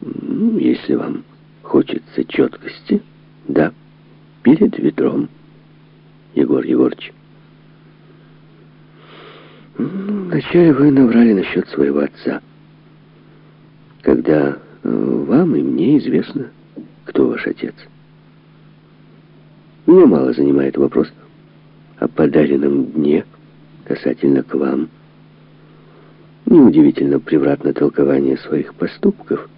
Ну, если вам хочется четкости, да, перед ведром, Егор Егорович. Ну, вначале вы наврали насчет своего отца. Когда э, вам и мне известно, кто ваш отец. Меня мало занимает вопрос о подаренном дне касательно к вам. Неудивительно превратно толкование своих поступков,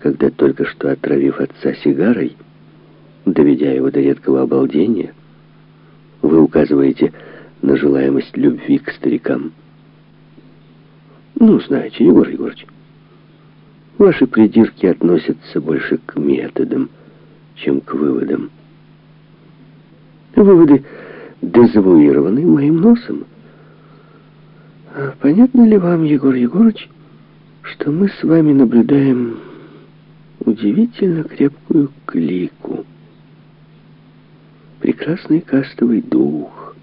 когда только что отравив отца сигарой, доведя его до редкого обалдения, вы указываете на желаемость любви к старикам. Ну, знаете, Егор Егорович, ваши придирки относятся больше к методам, чем к выводам. Выводы дезавуированы моим носом. А понятно ли вам, Егор Егорович, что мы с вами наблюдаем удивительно крепкую клику, прекрасный кастовый дух,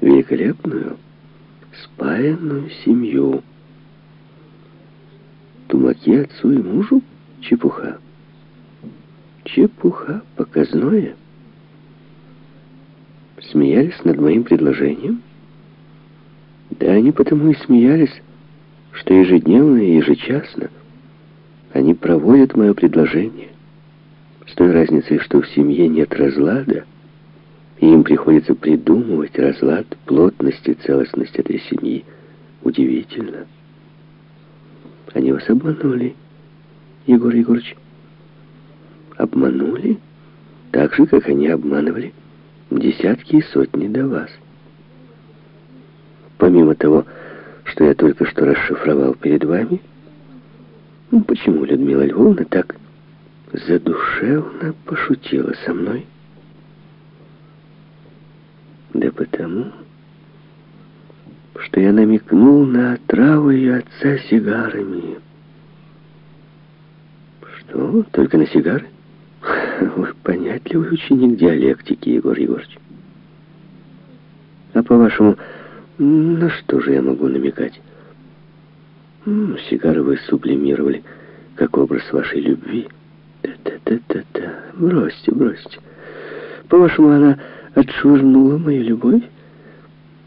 великолепную спаянную семью. Тумаки отцу и мужу? Чепуха. Чепуха показное. Смеялись над моим предложением? Да они потому и смеялись, что ежедневно и ежечасно они проводят мое предложение. С той разницей, что в семье нет разлада, и им приходится придумывать разлад, плотность и целостность этой семьи. Удивительно. Они вас обманули, Егор Егорович. Обманули? Так же, как они обманывали десятки и сотни до вас. Помимо того, что я только что расшифровал перед вами, почему Людмила Львовна так задушевно пошутила со мной? Да потому, что я намекнул на отраву ее отца сигарами. Что, только на сигары? Вы понятливый ученик диалектики, Егор Егорович. А по-вашему, на что же я могу намекать? Сигары вы сублимировали, как образ вашей любви. Да-да-да-да-да, бросьте, бросьте. По-вашему, она отшвырнула мою любовь?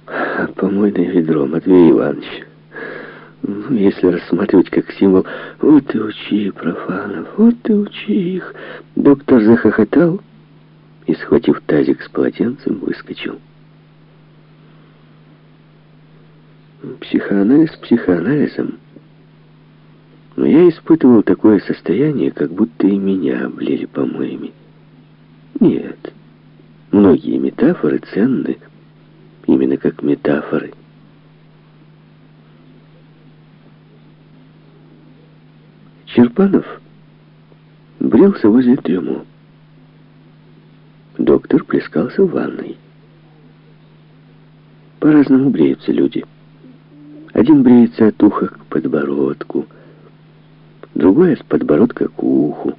А помойное ведро, Матвей Иванович. Ну, если рассматривать как символ, вот и учи профанов, вот и учи их. Доктор захохотал и, схватив тазик с полотенцем, выскочил. Психоанализ психоанализом. Но я испытывал такое состояние, как будто и меня облили помоями. Нет, многие метафоры ценны именно как метафоры. Черпанов брился возле трюму. Доктор плескался в ванной. По-разному бреются люди. Один бреется от уха к подбородку, другой от подбородка к уху.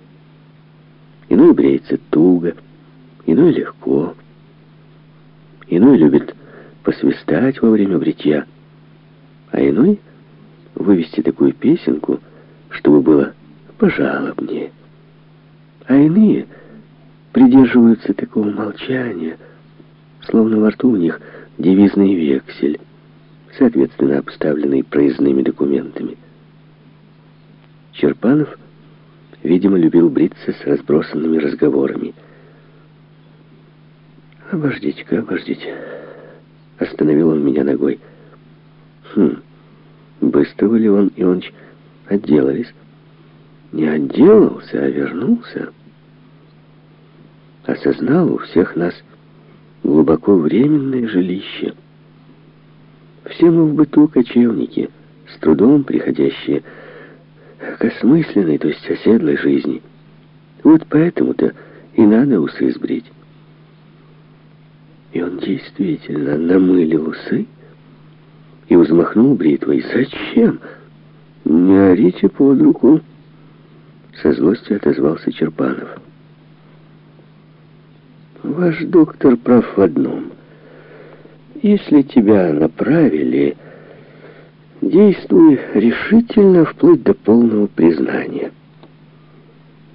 Иной бреется туго, иной легко. Иной любит посвистать во время бритья, а иной вывести такую песенку, чтобы было пожалобнее. А иные придерживаются такого молчания, словно во рту у них девизный вексель, соответственно обставленный проездными документами. Черпанов, видимо, любил бриться с разбросанными разговорами. «Обождите-ка, обождите». Остановил он меня ногой. «Хм, быстро вы, Леон Ионыч, отделались?» «Не отделался, а вернулся». Осознал у всех нас глубоко временное жилище. Все мы в быту кочевники, с трудом приходящие к осмысленной, то есть оседлой жизни. Вот поэтому-то и надо усы сбрить. И он действительно намылил усы и взмахнул бритвой. «Зачем? Не орите под руку!» Со злостью отозвался Черпанов. «Ваш доктор прав в одном. Если тебя направили, Действуй решительно вплоть до полного признания.